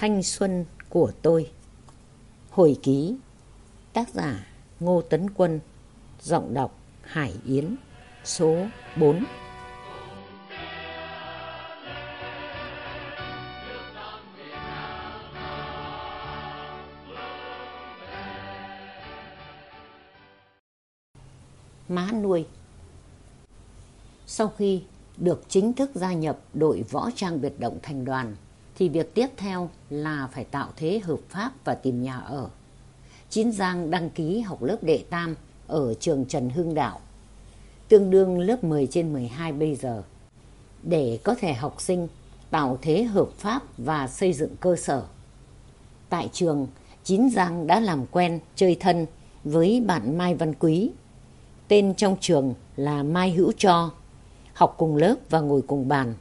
Thanh xuân của tôi. Hồi ký, Tác giả Ngô Tấn Quân, Giọng đọc Hải Yến, Số 4 Má nuôi. Sau khi được chính thức gia nhập đội võ trang biệt động thành đoàn thì việc tiếp theo là phải tạo thế hợp pháp và tìm nhà ở. Chín Giang đăng ký học lớp đệ tam ở trường Trần Hưng Đạo, tương đương lớp 10 trên 12 bây giờ, để có thể học sinh tạo thế hợp pháp và xây dựng cơ sở. Tại trường, Chín Giang đã làm quen, chơi thân với bạn Mai Văn Quý. Tên trong trường là Mai Hữu Cho, học cùng lớp và ngồi cùng bàn.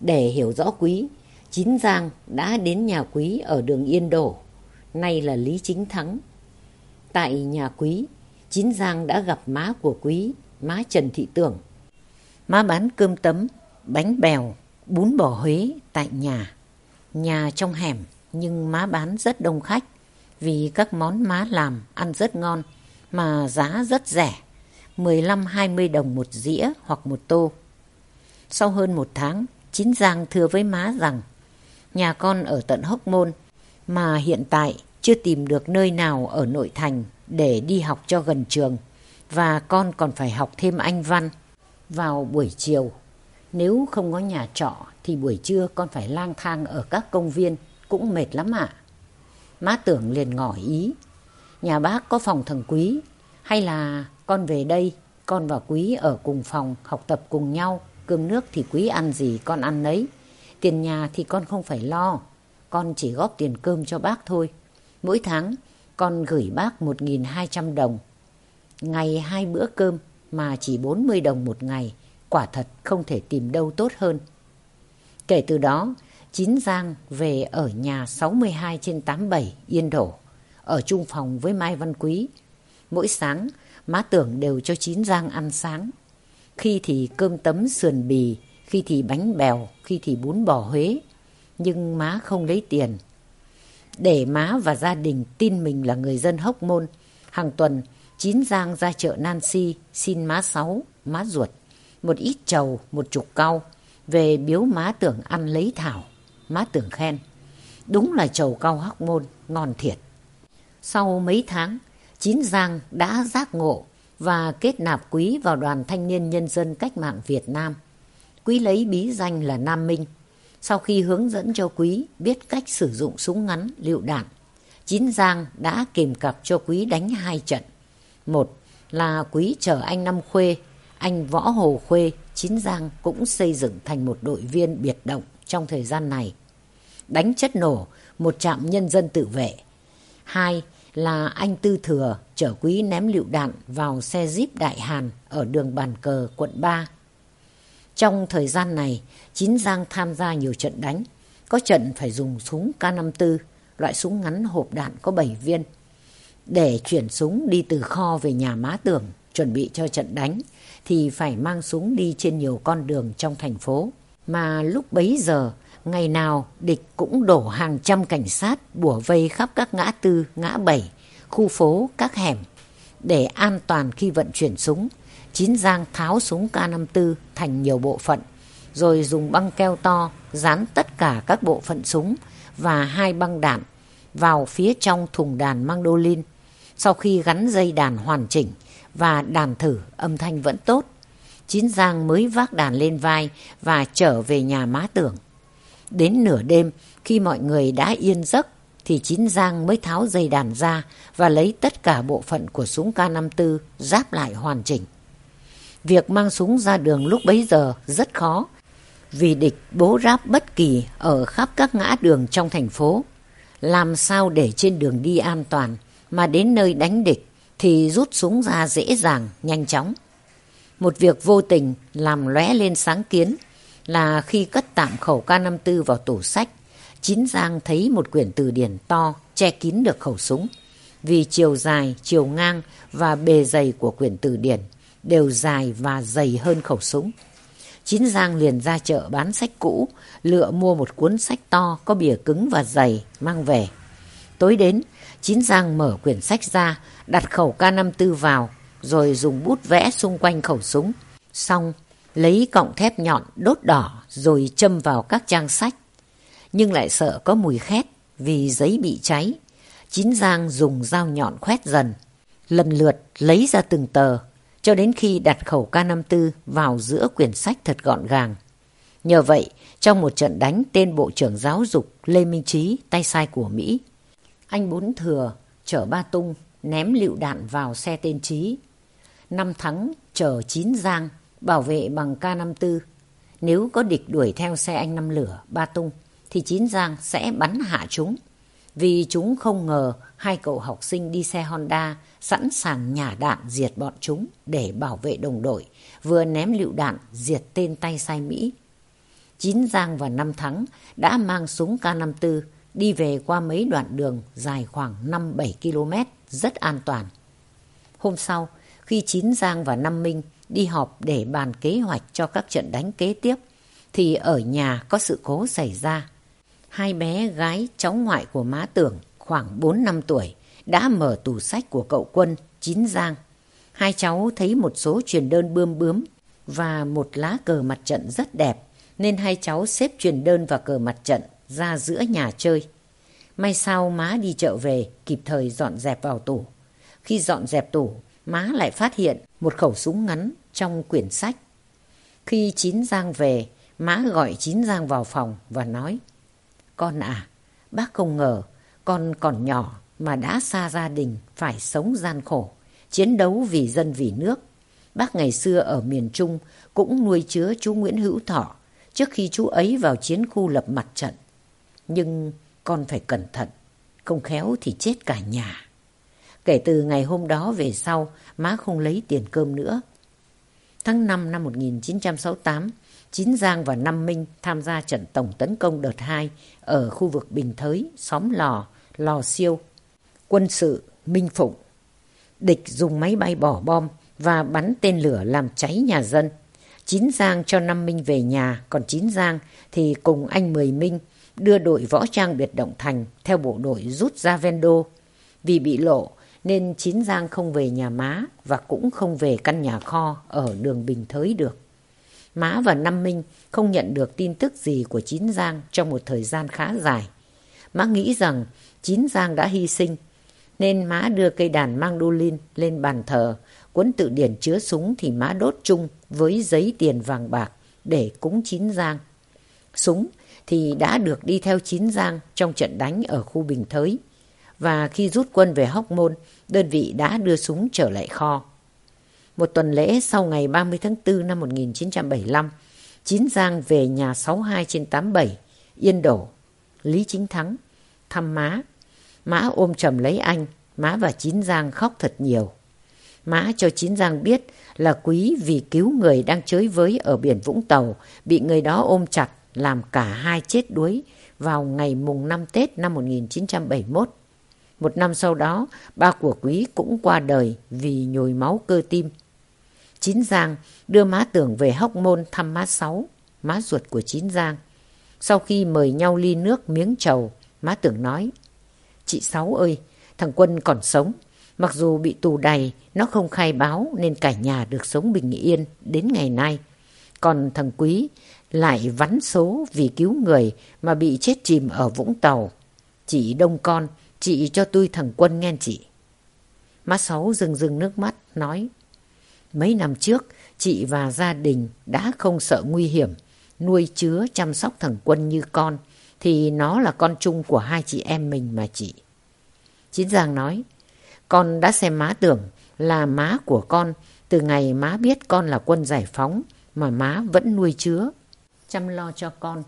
Để hiểu rõ Quý, Chín Giang đã đến nhà Quý ở đường Yên Đổ, nay là Lý Chính Thắng. Tại nhà Quý, Chín Giang đã gặp má của Quý, má Trần Thị Tưởng. Má bán cơm tấm, bánh bèo, bún bò Huế tại nhà. Nhà trong hẻm nhưng má bán rất đông khách vì các món má làm ăn rất ngon mà giá rất rẻ, 15-20 đồng một dĩa hoặc một tô. Sau hơn một tháng, Chín Giang thưa với má rằng nhà con ở tận Hóc Môn, mà hiện tại chưa tìm được nơi nào ở nội thành để đi học cho gần trường và con còn phải học thêm Anh văn vào buổi chiều. Nếu không có nhà trọ thì buổi trưa con phải lang thang ở các công viên cũng mệt lắm ạ. Má tưởng liền ngỏ ý. Nhà bác có phòng thần quý hay là con về đây, con và quý ở cùng phòng học tập cùng nhau, cơm nước thì quý ăn gì con ăn nấy Tiền nhà thì con không phải lo, con chỉ góp tiền cơm cho bác thôi. Mỗi tháng con gửi bác 1.200 đồng. Ngày hai bữa cơm mà chỉ 40 đồng một ngày, quả thật không thể tìm đâu tốt hơn. Kể từ đó, Chín Giang về ở nhà 62 trên 87 Yên Đổ, ở chung phòng với Mai Văn Quý. Mỗi sáng, má tưởng đều cho Chín Giang ăn sáng. Khi thì cơm tấm sườn bì, khi thì bánh bèo, khi thì bún bò Huế. Nhưng má không lấy tiền. Để má và gia đình tin mình là người dân hốc môn, hàng tuần Chín Giang ra chợ Nancy xin má sáu, má ruột, một ít trầu, một chục cau, về biếu má tưởng ăn lấy thảo, má tưởng khen. Đúng là trầu cau hóc môn, ngon thiệt. Sau mấy tháng, Chín Giang đã giác ngộ và kết nạp quý vào đoàn thanh niên nhân dân cách mạng Việt Nam. Quý lấy bí danh là Nam Minh. Sau khi hướng dẫn cho Quý biết cách sử dụng súng ngắn, lựu đạn, Chín Giang đã kìm cặp cho Quý đánh hai trận. Một là Quý chở anh Năm Khuê, anh Võ Hồ Khuê, Chín Giang cũng xây dựng thành một đội viên biệt động trong thời gian này. Đánh chất nổ, một trạm nhân dân tự vệ. Hai là anh Tư Thừa chở Quý ném lựu đạn vào xe Jeep Đại Hàn ở đường Bàn Cờ, quận 3 trong thời gian này, Chín Giang tham gia nhiều trận đánh. Có trận phải dùng súng K54, loại súng ngắn hộp đạn có 7 viên. Để chuyển súng đi từ kho về nhà má tưởng, chuẩn bị cho trận đánh, thì phải mang súng đi trên nhiều con đường trong thành phố. Mà lúc bấy giờ, ngày nào địch cũng đổ hàng trăm cảnh sát bủa vây khắp các ngã tư, ngã bảy, khu phố, các hẻm. Để an toàn khi vận chuyển súng, Chín Giang tháo súng K54 thành nhiều bộ phận, rồi dùng băng keo to dán tất cả các bộ phận súng và hai băng đạn vào phía trong thùng đàn mandolin. Sau khi gắn dây đàn hoàn chỉnh và đàn thử âm thanh vẫn tốt, Chín Giang mới vác đàn lên vai và trở về nhà má tưởng. Đến nửa đêm, khi mọi người đã yên giấc, thì Chín Giang mới tháo dây đàn ra và lấy tất cả bộ phận của súng K54 giáp lại hoàn chỉnh. Việc mang súng ra đường lúc bấy giờ rất khó vì địch bố ráp bất kỳ ở khắp các ngã đường trong thành phố. Làm sao để trên đường đi an toàn mà đến nơi đánh địch thì rút súng ra dễ dàng, nhanh chóng. Một việc vô tình làm lóe lên sáng kiến là khi cất tạm khẩu K54 vào tủ sách, Chín Giang thấy một quyển từ điển to che kín được khẩu súng. Vì chiều dài, chiều ngang và bề dày của quyển từ điển đều dài và dày hơn khẩu súng. Chín Giang liền ra chợ bán sách cũ, lựa mua một cuốn sách to có bìa cứng và dày mang về. Tối đến, Chín Giang mở quyển sách ra, đặt khẩu K54 vào, rồi dùng bút vẽ xung quanh khẩu súng. Xong, lấy cọng thép nhọn đốt đỏ rồi châm vào các trang sách. Nhưng lại sợ có mùi khét vì giấy bị cháy. Chín Giang dùng dao nhọn khoét dần, lần lượt lấy ra từng tờ, cho đến khi đặt khẩu K54 vào giữa quyển sách thật gọn gàng. Nhờ vậy, trong một trận đánh tên Bộ trưởng Giáo dục Lê Minh Trí tay sai của Mỹ, anh Bốn Thừa chở ba tung ném lựu đạn vào xe tên Trí. Năm thắng chở chín giang bảo vệ bằng K54. Nếu có địch đuổi theo xe anh năm lửa ba tung thì chín giang sẽ bắn hạ chúng. Vì chúng không ngờ hai cậu học sinh đi xe Honda sẵn sàng nhả đạn diệt bọn chúng để bảo vệ đồng đội, vừa ném lựu đạn diệt tên tay sai Mỹ. Chín Giang và Năm Thắng đã mang súng K54 đi về qua mấy đoạn đường dài khoảng 5-7 km rất an toàn. Hôm sau, khi Chín Giang và Năm Minh đi họp để bàn kế hoạch cho các trận đánh kế tiếp, thì ở nhà có sự cố xảy ra. Hai bé gái cháu ngoại của má tưởng khoảng 4 năm tuổi đã mở tủ sách của cậu quân Chín Giang. Hai cháu thấy một số truyền đơn bươm bướm và một lá cờ mặt trận rất đẹp nên hai cháu xếp truyền đơn và cờ mặt trận ra giữa nhà chơi. May sao má đi chợ về kịp thời dọn dẹp vào tủ. Khi dọn dẹp tủ, má lại phát hiện một khẩu súng ngắn trong quyển sách. Khi Chín Giang về, má gọi Chín Giang vào phòng và nói Con à, bác không ngờ con còn nhỏ mà đã xa gia đình phải sống gian khổ, chiến đấu vì dân vì nước. Bác ngày xưa ở miền Trung cũng nuôi chứa chú Nguyễn Hữu Thọ trước khi chú ấy vào chiến khu lập mặt trận. Nhưng con phải cẩn thận, không khéo thì chết cả nhà. Kể từ ngày hôm đó về sau, má không lấy tiền cơm nữa. Tháng 5 năm 1968, Chín Giang và Năm Minh tham gia trận tổng tấn công đợt 2 ở khu vực Bình Thới, xóm Lò, Lò Siêu, quân sự Minh Phụng. Địch dùng máy bay bỏ bom và bắn tên lửa làm cháy nhà dân. Chín Giang cho Năm Minh về nhà, còn Chín Giang thì cùng anh Mười Minh đưa đội võ trang biệt động thành theo bộ đội rút ra Vendo. Vì bị lộ nên Chín Giang không về nhà má và cũng không về căn nhà kho ở đường Bình Thới được. Má và Năm Minh không nhận được tin tức gì của Chín Giang trong một thời gian khá dài. Má nghĩ rằng Chín Giang đã hy sinh nên má đưa cây đàn mandolin lên bàn thờ, cuốn tự điển chứa súng thì má đốt chung với giấy tiền vàng bạc để cúng Chín Giang. Súng thì đã được đi theo Chín Giang trong trận đánh ở khu Bình Thới. Và khi rút quân về Hóc Môn, đơn vị đã đưa súng trở lại kho. Một tuần lễ sau ngày 30 tháng 4 năm 1975, Chín Giang về nhà 62 trên 87, Yên Đổ, Lý Chính Thắng, thăm má. Má ôm chầm lấy anh, má và Chín Giang khóc thật nhiều. Má cho Chín Giang biết là quý vì cứu người đang chới với ở biển Vũng Tàu, bị người đó ôm chặt làm cả hai chết đuối vào ngày mùng 5 Tết năm 1971. Một năm sau đó, ba của quý cũng qua đời vì nhồi máu cơ tim. Chín Giang đưa má tưởng về Hóc Môn thăm má Sáu, má ruột của Chín Giang. Sau khi mời nhau ly nước miếng trầu, má tưởng nói, Chị Sáu ơi, thằng Quân còn sống. Mặc dù bị tù đầy, nó không khai báo nên cả nhà được sống bình yên đến ngày nay. Còn thằng Quý lại vắn số vì cứu người mà bị chết chìm ở Vũng Tàu. Chị đông con, chị cho tôi thằng Quân nghe chị. Má Sáu rưng rưng nước mắt, nói Mấy năm trước, chị và gia đình đã không sợ nguy hiểm, nuôi chứa chăm sóc thằng Quân như con, thì nó là con chung của hai chị em mình mà chị. Chín Giang nói, con đã xem má tưởng là má của con từ ngày má biết con là quân giải phóng mà má vẫn nuôi chứa, chăm lo cho con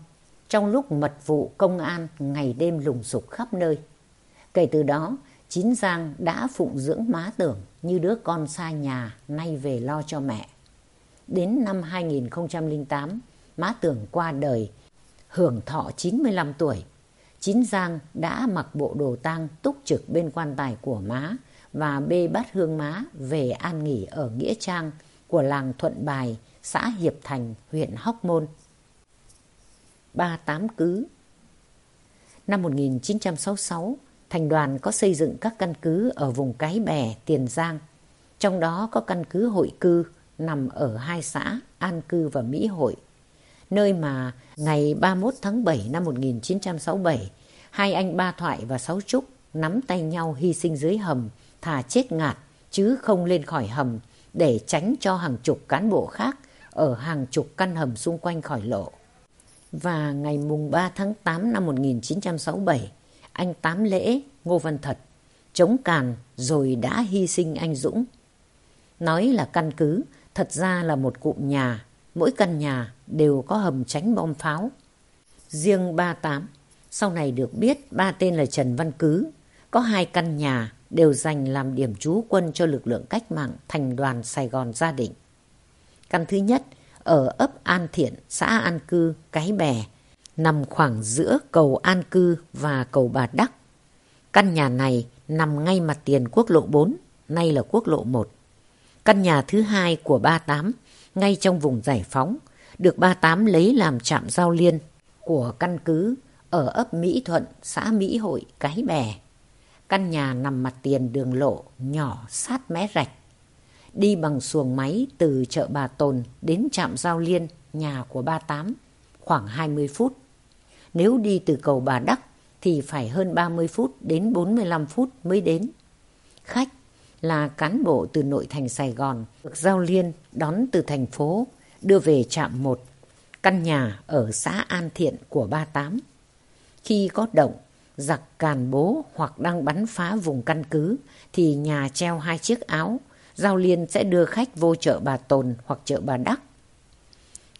trong lúc mật vụ công an ngày đêm lùng sục khắp nơi. Kể từ đó, Chín Giang đã phụng dưỡng má tưởng như đứa con xa nhà nay về lo cho mẹ. Đến năm 2008, má tưởng qua đời, hưởng thọ 95 tuổi. Chín Giang đã mặc bộ đồ tang túc trực bên quan tài của má và bê bát hương má về an nghỉ ở Nghĩa Trang của làng Thuận Bài, xã Hiệp Thành, huyện Hóc Môn. Ba Tám Cứ Năm 1966, thành đoàn có xây dựng các căn cứ ở vùng Cái Bè, Tiền Giang. Trong đó có căn cứ hội cư nằm ở hai xã An Cư và Mỹ Hội. Nơi mà ngày 31 tháng 7 năm 1967, hai anh Ba Thoại và Sáu Trúc nắm tay nhau hy sinh dưới hầm, thà chết ngạt chứ không lên khỏi hầm để tránh cho hàng chục cán bộ khác ở hàng chục căn hầm xung quanh khỏi lộ. Và ngày mùng 3 tháng 8 năm 1967, anh Tám Lễ, Ngô Văn Thật, chống càn rồi đã hy sinh anh Dũng. Nói là căn cứ, thật ra là một cụm nhà, mỗi căn nhà đều có hầm tránh bom pháo. Riêng 38, sau này được biết ba tên là Trần Văn Cứ, có hai căn nhà đều dành làm điểm trú quân cho lực lượng cách mạng thành đoàn Sài Gòn gia đình. Căn thứ nhất ở ấp An Thiện, xã An Cư, Cái Bè, nằm khoảng giữa cầu An Cư và cầu Bà Đắc. Căn nhà này nằm ngay mặt tiền quốc lộ 4, nay là quốc lộ 1. Căn nhà thứ hai của 38, ngay trong vùng giải phóng, được 38 lấy làm trạm giao liên của căn cứ ở ấp Mỹ Thuận, xã Mỹ Hội, Cái Bè. Căn nhà nằm mặt tiền đường lộ, nhỏ sát mé rạch. Đi bằng xuồng máy từ chợ Bà Tồn đến trạm Giao Liên, nhà của ba Tám, khoảng 20 phút. Nếu đi từ cầu Bà Đắc thì phải hơn 30 phút đến 45 phút mới đến. Khách là cán bộ từ nội thành Sài Gòn, được Giao Liên đón từ thành phố, đưa về trạm 1, căn nhà ở xã An Thiện của ba Tám. Khi có động, giặc càn bố hoặc đang bắn phá vùng căn cứ thì nhà treo hai chiếc áo, Giao Liên sẽ đưa khách vô chợ Bà Tồn hoặc chợ Bà Đắc.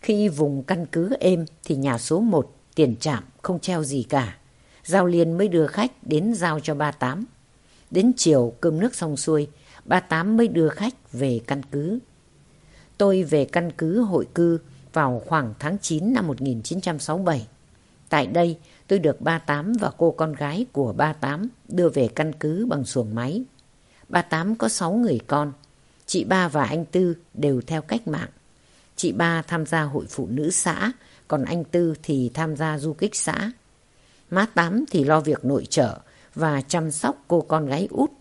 Khi vùng căn cứ êm thì nhà số 1 tiền trạm không treo gì cả. Giao Liên mới đưa khách đến giao cho ba Tám. Đến chiều cơm nước xong xuôi, ba Tám mới đưa khách về căn cứ. Tôi về căn cứ hội cư vào khoảng tháng 9 năm 1967. Tại đây, tôi được ba Tám và cô con gái của ba Tám đưa về căn cứ bằng xuồng máy. Ba Tám có sáu người con. Chị ba và anh Tư đều theo cách mạng. Chị ba tham gia hội phụ nữ xã, còn anh Tư thì tham gia du kích xã. Má Tám thì lo việc nội trợ và chăm sóc cô con gái út.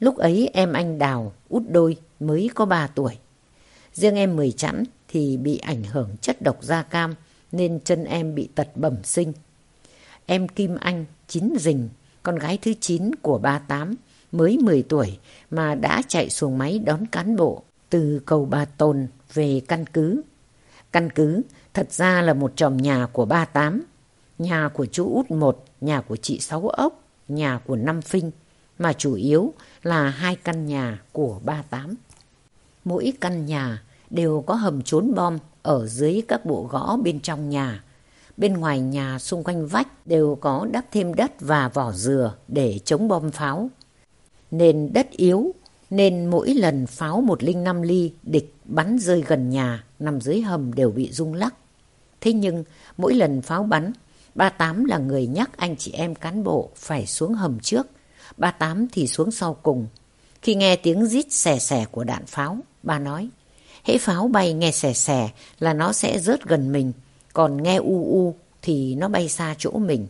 Lúc ấy em anh Đào, út đôi, mới có ba tuổi. Riêng em mười chẵn thì bị ảnh hưởng chất độc da cam nên chân em bị tật bẩm sinh. Em Kim Anh, chín rình, con gái thứ chín của ba Tám, mới 10 tuổi mà đã chạy xuồng máy đón cán bộ từ cầu Ba Tồn về căn cứ. Căn cứ thật ra là một chòm nhà của ba Tám, nhà của chú út một, nhà của chị Sáu Ốc, nhà của Năm Phinh, mà chủ yếu là hai căn nhà của ba Tám. Mỗi căn nhà đều có hầm trốn bom ở dưới các bộ gõ bên trong nhà. Bên ngoài nhà xung quanh vách đều có đắp thêm đất và vỏ dừa để chống bom pháo. Nên đất yếu, nên mỗi lần pháo 105 ly địch bắn rơi gần nhà, nằm dưới hầm đều bị rung lắc. Thế nhưng mỗi lần pháo bắn, ba Tám là người nhắc anh chị em cán bộ phải xuống hầm trước, ba Tám thì xuống sau cùng. Khi nghe tiếng rít xè xè của đạn pháo, ba nói, hễ pháo bay nghe xè xè là nó sẽ rớt gần mình, còn nghe u u thì nó bay xa chỗ mình.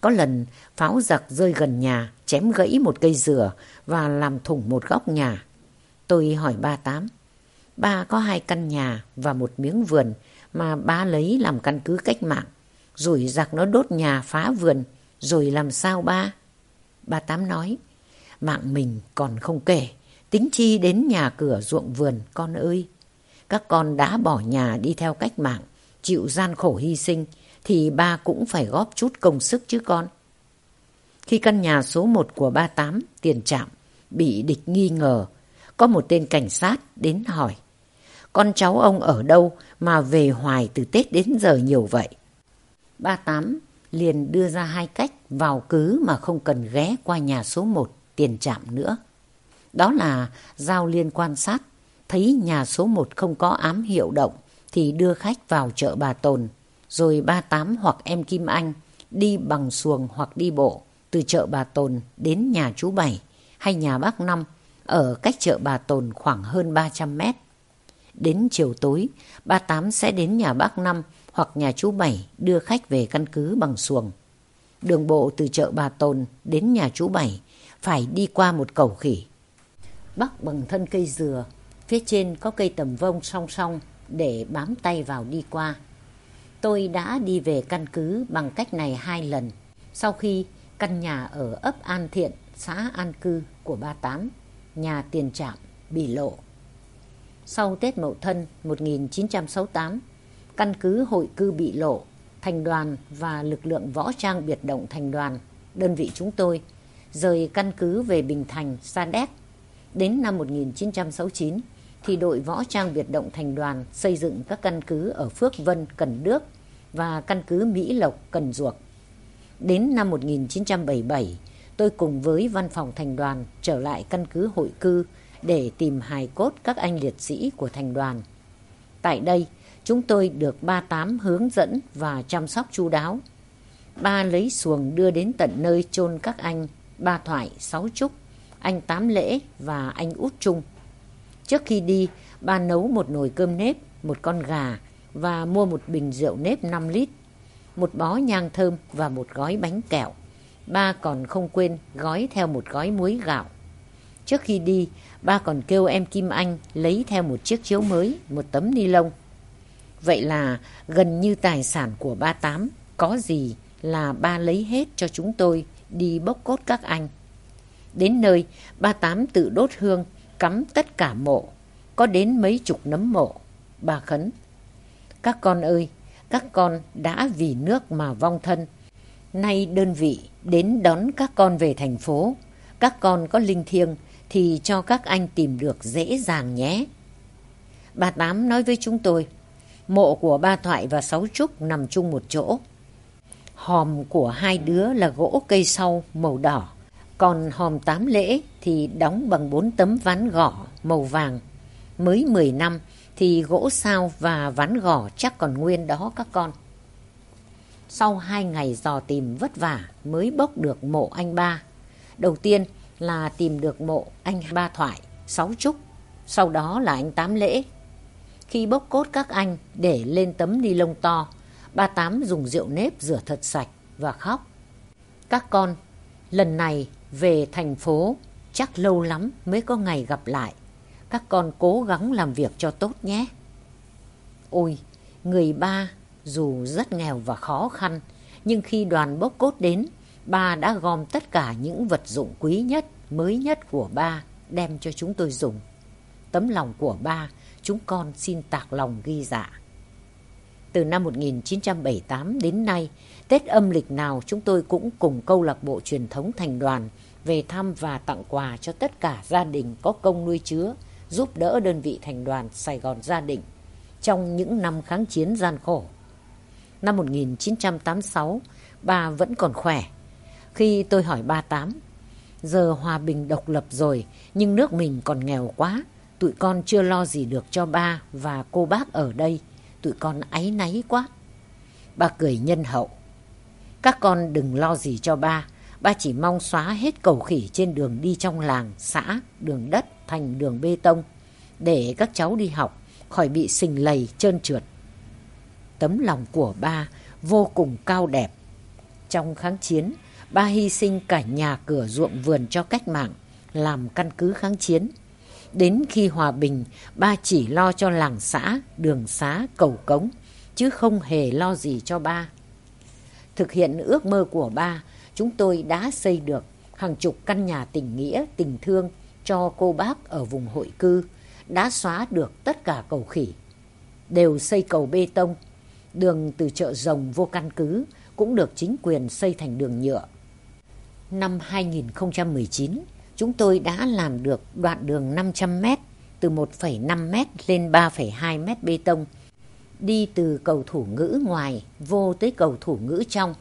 Có lần pháo giặc rơi gần nhà, chém gãy một cây dừa và làm thủng một góc nhà. Tôi hỏi ba Tám, ba có hai căn nhà và một miếng vườn mà ba lấy làm căn cứ cách mạng. Rồi giặc nó đốt nhà phá vườn, rồi làm sao ba? Ba Tám nói, mạng mình còn không kể, tính chi đến nhà cửa ruộng vườn con ơi. Các con đã bỏ nhà đi theo cách mạng, chịu gian khổ hy sinh, thì ba cũng phải góp chút công sức chứ con. Khi căn nhà số 1 của ba Tám, tiền trạm, bị địch nghi ngờ, có một tên cảnh sát đến hỏi. Con cháu ông ở đâu mà về hoài từ Tết đến giờ nhiều vậy? Ba Tám liền đưa ra hai cách vào cứ mà không cần ghé qua nhà số 1 tiền trạm nữa. Đó là giao liên quan sát, thấy nhà số 1 không có ám hiệu động thì đưa khách vào chợ Bà Tồn, rồi ba Tám hoặc em Kim Anh đi bằng xuồng hoặc đi bộ từ chợ Bà Tồn đến nhà chú Bảy hay nhà bác Năm ở cách chợ Bà Tồn khoảng hơn 300 mét. đến chiều tối, ba Tám sẽ đến nhà bác Năm hoặc nhà chú Bảy đưa khách về căn cứ bằng xuồng. Đường bộ từ chợ Bà Tồn đến nhà chú Bảy phải đi qua một cầu khỉ. Bắc bằng thân cây dừa, phía trên có cây tầm vông song song để bám tay vào đi qua. Tôi đã đi về căn cứ bằng cách này hai lần, sau khi căn nhà ở ấp An Thiện, xã An Cư của ba Tám, nhà tiền trạm, bị lộ. Sau Tết Mậu Thân 1968, căn cứ hội cư bị lộ, thành đoàn và lực lượng võ trang biệt động thành đoàn, đơn vị chúng tôi, rời căn cứ về Bình Thành, Sa Đéc. Đến năm 1969 thì đội võ trang biệt động thành đoàn xây dựng các căn cứ ở Phước Vân, Cần Đước và căn cứ Mỹ Lộc, Cần Duộc. Đến năm 1977, tôi cùng với văn phòng thành đoàn trở lại căn cứ hội cư để tìm hài cốt các anh liệt sĩ của thành đoàn. Tại đây, chúng tôi được ba tám hướng dẫn và chăm sóc chu đáo. Ba lấy xuồng đưa đến tận nơi chôn các anh Ba Thoại, Sáu Trúc, anh Tám Lễ và anh Út Trung. Trước khi đi, ba nấu một nồi cơm nếp, một con gà và mua một bình rượu nếp 5 lít, một bó nhang thơm và một gói bánh kẹo. Ba còn không quên gói theo một gói muối gạo. Trước khi đi, ba còn kêu em Kim Anh lấy theo một chiếc chiếu mới, một tấm ni lông. Vậy là gần như tài sản của ba Tám, có gì là ba lấy hết cho chúng tôi đi bốc cốt các anh. Đến nơi, ba Tám tự đốt hương, cắm tất cả mộ, có đến mấy chục nấm mộ. Bà khấn, các con ơi, các con đã vì nước mà vong thân. Nay đơn vị đến đón các con về thành phố. Các con có linh thiêng thì cho các anh tìm được dễ dàng nhé. Bà Tám nói với chúng tôi, mộ của ba Thoại và Sáu Trúc nằm chung một chỗ. Hòm của hai đứa là gỗ cây sau màu đỏ, còn hòm tám lễ thì đóng bằng bốn tấm ván gõ màu vàng. Mới 10 năm thì gỗ sao và ván gõ chắc còn nguyên đó các con. Sau hai ngày dò tìm vất vả mới bốc được mộ anh ba. Đầu tiên là tìm được mộ anh ba thoại, sáu trúc, sau đó là anh tám lễ. Khi bốc cốt các anh để lên tấm ni lông to, ba tám dùng rượu nếp rửa thật sạch và khóc. Các con, lần này về thành phố chắc lâu lắm mới có ngày gặp lại. Các con cố gắng làm việc cho tốt nhé. Ôi, người ba dù rất nghèo và khó khăn, nhưng khi đoàn bốc cốt đến, ba đã gom tất cả những vật dụng quý nhất, mới nhất của ba đem cho chúng tôi dùng. Tấm lòng của ba, chúng con xin tạc lòng ghi dạ. Từ năm 1978 đến nay, Tết âm lịch nào chúng tôi cũng cùng câu lạc bộ truyền thống thành đoàn về thăm và tặng quà cho tất cả gia đình có công nuôi chứa, giúp đỡ đơn vị thành đoàn Sài Gòn gia đình trong những năm kháng chiến gian khổ. Năm 1986, bà vẫn còn khỏe. Khi tôi hỏi ba Tám, giờ hòa bình độc lập rồi nhưng nước mình còn nghèo quá, tụi con chưa lo gì được cho ba và cô bác ở đây, tụi con áy náy quá. Bà cười nhân hậu. Các con đừng lo gì cho ba, ba chỉ mong xóa hết cầu khỉ trên đường đi trong làng, xã, đường đất thành đường bê tông, để các cháu đi học, khỏi bị sình lầy trơn trượt. Tấm lòng của ba vô cùng cao đẹp. Trong kháng chiến, ba hy sinh cả nhà cửa ruộng vườn cho cách mạng, làm căn cứ kháng chiến. Đến khi hòa bình, ba chỉ lo cho làng xã, đường xá, cầu cống, chứ không hề lo gì cho ba. Thực hiện ước mơ của ba, chúng tôi đã xây được hàng chục căn nhà tình nghĩa, tình thương cho cô bác ở vùng hội cư, đã xóa được tất cả cầu khỉ. Đều xây cầu bê tông, đường từ chợ rồng vô căn cứ cũng được chính quyền xây thành đường nhựa. Năm 2019, chúng tôi đã làm được đoạn đường 500 m từ 1,5 m lên 3,2 m bê tông, đi từ cầu thủ ngữ ngoài vô tới cầu thủ ngữ trong.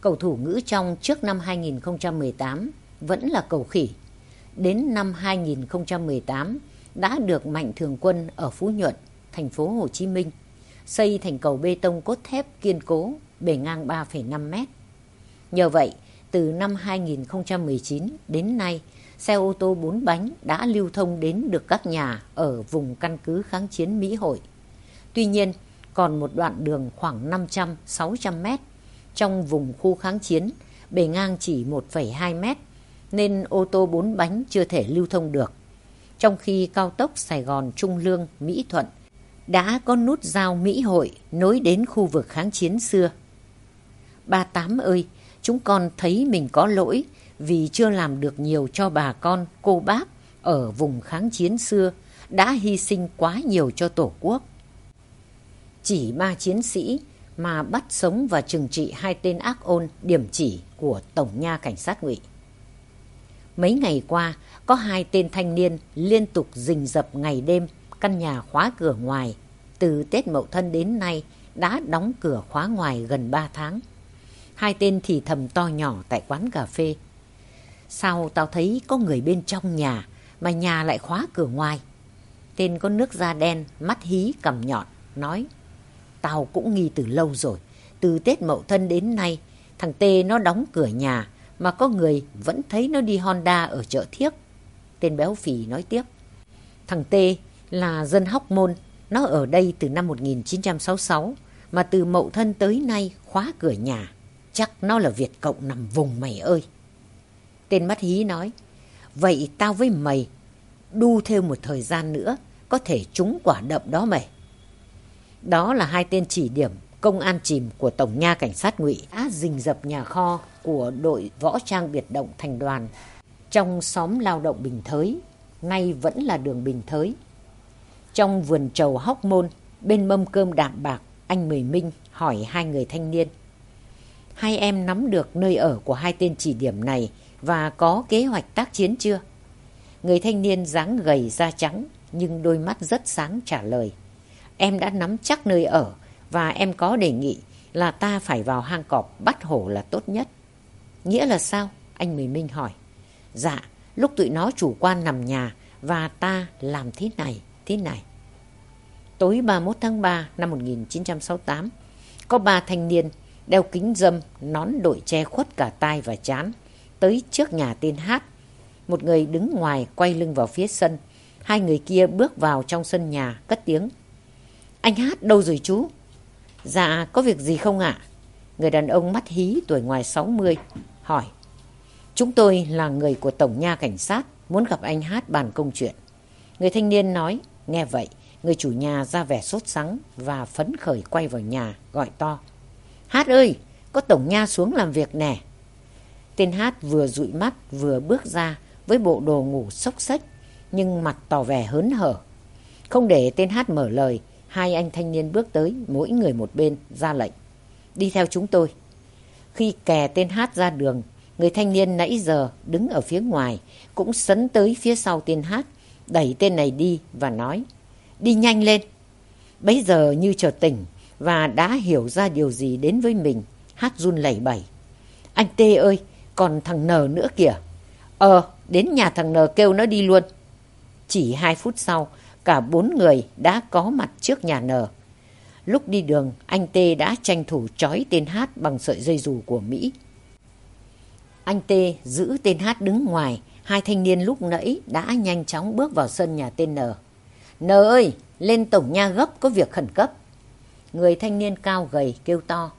Cầu thủ ngữ trong trước năm 2018 vẫn là cầu khỉ. Đến năm 2018 đã được Mạnh Thường Quân ở Phú Nhuận, thành phố Hồ Chí Minh, xây thành cầu bê tông cốt thép kiên cố, bề ngang 3,5 mét. Nhờ vậy, từ năm 2019 đến nay, xe ô tô bốn bánh đã lưu thông đến được các nhà ở vùng căn cứ kháng chiến Mỹ Hội. Tuy nhiên, còn một đoạn đường khoảng 500-600 mét trong vùng khu kháng chiến, bề ngang chỉ 1,2 mét, nên ô tô bốn bánh chưa thể lưu thông được. Trong khi cao tốc Sài Gòn Trung Lương Mỹ Thuận đã có nút giao Mỹ Hội nối đến khu vực kháng chiến xưa. Ba Tám ơi, chúng con thấy mình có lỗi vì chưa làm được nhiều cho bà con, cô bác ở vùng kháng chiến xưa đã hy sinh quá nhiều cho Tổ quốc. Chỉ ba chiến sĩ mà bắt sống và trừng trị hai tên ác ôn điểm chỉ của Tổng nha Cảnh sát ngụy. Mấy ngày qua, có hai tên thanh niên liên tục rình rập ngày đêm căn nhà khóa cửa ngoài. Từ Tết Mậu Thân đến nay đã đóng cửa khóa ngoài gần ba tháng. Hai tên thì thầm to nhỏ tại quán cà phê. Sao tao thấy có người bên trong nhà mà nhà lại khóa cửa ngoài? Tên có nước da đen, mắt hí cầm nhọn, nói Tao cũng nghi từ lâu rồi. Từ Tết Mậu Thân đến nay, thằng Tê nó đóng cửa nhà mà có người vẫn thấy nó đi Honda ở chợ Thiếc. Tên béo phì nói tiếp. Thằng Tê là dân Hóc Môn, nó ở đây từ năm 1966 mà từ Mậu Thân tới nay khóa cửa nhà. Chắc nó là Việt Cộng nằm vùng mày ơi. Tên mắt hí nói, vậy tao với mày đu thêm một thời gian nữa, có thể trúng quả đậm đó mày. Đó là hai tên chỉ điểm công an chìm của Tổng nha Cảnh sát ngụy đã rình dập nhà kho của đội võ trang biệt động thành đoàn trong xóm lao động Bình Thới, nay vẫn là đường Bình Thới. Trong vườn trầu hóc môn, bên mâm cơm đạm bạc, anh Mười Minh hỏi hai người thanh niên. Hai em nắm được nơi ở của hai tên chỉ điểm này và có kế hoạch tác chiến chưa? Người thanh niên dáng gầy da trắng nhưng đôi mắt rất sáng trả lời. Em đã nắm chắc nơi ở và em có đề nghị là ta phải vào hang cọp bắt hổ là tốt nhất. Nghĩa là sao? Anh Mười Minh hỏi. Dạ, lúc tụi nó chủ quan nằm nhà và ta làm thế này, thế này. Tối 31 tháng 3 năm 1968, có ba thanh niên đeo kính dâm, nón đội che khuất cả tai và chán, tới trước nhà tên Hát. Một người đứng ngoài quay lưng vào phía sân, hai người kia bước vào trong sân nhà, cất tiếng. Anh Hát đâu rồi chú? Dạ, có việc gì không ạ? Người đàn ông mắt hí tuổi ngoài 60 hỏi. Chúng tôi là người của Tổng nha Cảnh sát, muốn gặp anh Hát bàn công chuyện. Người thanh niên nói, nghe vậy, người chủ nhà ra vẻ sốt sắng và phấn khởi quay vào nhà, gọi to. Hát ơi, có Tổng nha xuống làm việc nè. Tên Hát vừa dụi mắt vừa bước ra với bộ đồ ngủ xốc xách, nhưng mặt tỏ vẻ hớn hở. Không để tên Hát mở lời, hai anh thanh niên bước tới, mỗi người một bên, ra lệnh. Đi theo chúng tôi. Khi kè tên Hát ra đường, người thanh niên nãy giờ đứng ở phía ngoài, cũng sấn tới phía sau tên Hát, đẩy tên này đi và nói, đi nhanh lên. Bấy giờ như chợt tỉnh và đã hiểu ra điều gì đến với mình, Hát run lẩy bẩy. Anh Tê ơi, còn thằng N nữa kìa. Ờ, đến nhà thằng N kêu nó đi luôn. Chỉ hai phút sau, cả bốn người đã có mặt trước nhà nờ. Lúc đi đường, anh Tê đã tranh thủ trói tên Hát bằng sợi dây dù của Mỹ. Anh Tê giữ tên Hát đứng ngoài, hai thanh niên lúc nãy đã nhanh chóng bước vào sân nhà tên N. N ơi, lên tổng nha gấp có việc khẩn cấp. Người thanh niên cao gầy kêu to.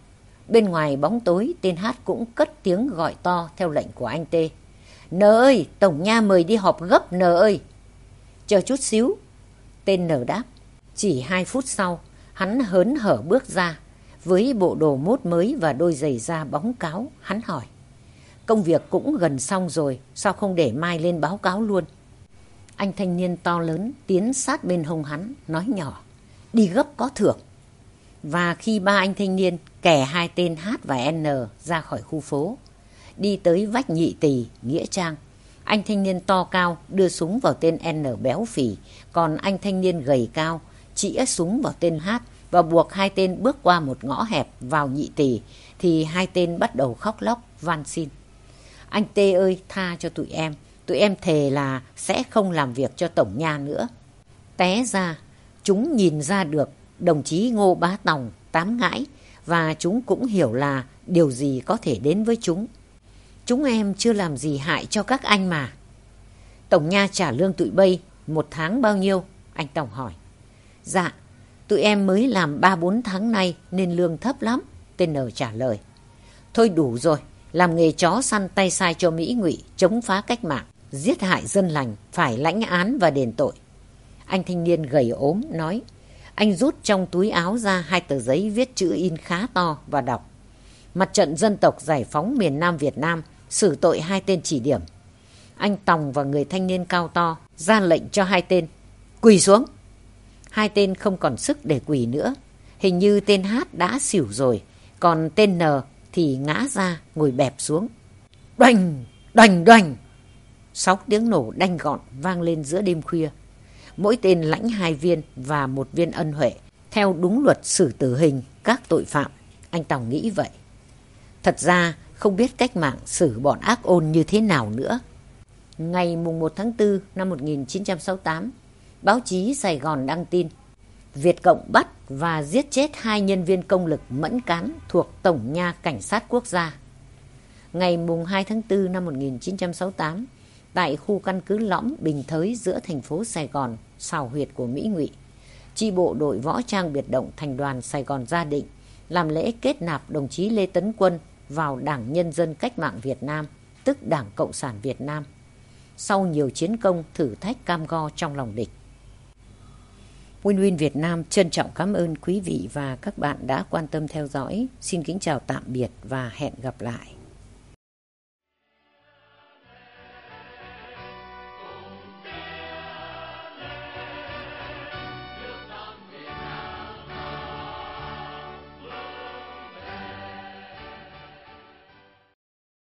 Bên ngoài bóng tối, tên Hát cũng cất tiếng gọi to theo lệnh của anh Tê. N ơi, tổng nha mời đi họp gấp N ơi. Chờ chút xíu. Tên N đáp. Chỉ hai phút sau, hắn hớn hở bước ra. Với bộ đồ mốt mới và đôi giày da bóng cáo, hắn hỏi. Công việc cũng gần xong rồi, sao không để mai lên báo cáo luôn? Anh thanh niên to lớn tiến sát bên hông hắn, nói nhỏ. Đi gấp có thưởng. Và khi ba anh thanh niên kẻ hai tên H và N ra khỏi khu phố, đi tới vách nhị tỳ, Nghĩa Trang. Anh thanh niên to cao đưa súng vào tên N béo phì, còn anh thanh niên gầy cao chĩa súng vào tên H và buộc hai tên bước qua một ngõ hẹp vào nhị tỷ thì hai tên bắt đầu khóc lóc van xin. Anh T ơi tha cho tụi em, tụi em thề là sẽ không làm việc cho Tổng Nha nữa. Té ra, chúng nhìn ra được đồng chí Ngô Bá Tòng tám ngãi và chúng cũng hiểu là điều gì có thể đến với chúng. Chúng em chưa làm gì hại cho các anh mà. Tổng Nha trả lương tụi bay một tháng bao nhiêu? Anh Tổng hỏi. Dạ, tụi em mới làm 3-4 tháng nay nên lương thấp lắm. Tên N trả lời. Thôi đủ rồi, làm nghề chó săn tay sai cho Mỹ ngụy chống phá cách mạng, giết hại dân lành, phải lãnh án và đền tội. Anh thanh niên gầy ốm nói, anh rút trong túi áo ra hai tờ giấy viết chữ in khá to và đọc. Mặt trận dân tộc giải phóng miền Nam Việt Nam xử tội hai tên chỉ điểm. Anh Tòng và người thanh niên cao to ra lệnh cho hai tên. Quỳ xuống! Hai tên không còn sức để quỳ nữa. Hình như tên Hát đã xỉu rồi, còn tên N thì ngã ra ngồi bẹp xuống. Đoành! Đoành! Đoành! Sáu tiếng nổ đanh gọn vang lên giữa đêm khuya. Mỗi tên lãnh hai viên và một viên ân huệ, theo đúng luật xử tử hình các tội phạm. Anh Tòng nghĩ vậy. Thật ra không biết cách mạng xử bọn ác ôn như thế nào nữa. Ngày mùng 1 tháng 4 năm 1968, báo chí Sài Gòn đăng tin Việt Cộng bắt và giết chết hai nhân viên công lực mẫn cán thuộc Tổng nha Cảnh sát Quốc gia. Ngày mùng 2 tháng 4 năm 1968, tại khu căn cứ lõm Bình Thới giữa thành phố Sài Gòn, xào huyệt của Mỹ Ngụy, chi bộ đội võ trang biệt động thành đoàn Sài Gòn gia định làm lễ kết nạp đồng chí Lê Tấn Quân vào Đảng Nhân dân Cách mạng Việt Nam, tức Đảng Cộng sản Việt Nam. Sau nhiều chiến công thử thách cam go trong lòng địch. Win Win Việt Nam trân trọng cảm ơn quý vị và các bạn đã quan tâm theo dõi. Xin kính chào tạm biệt và hẹn gặp lại.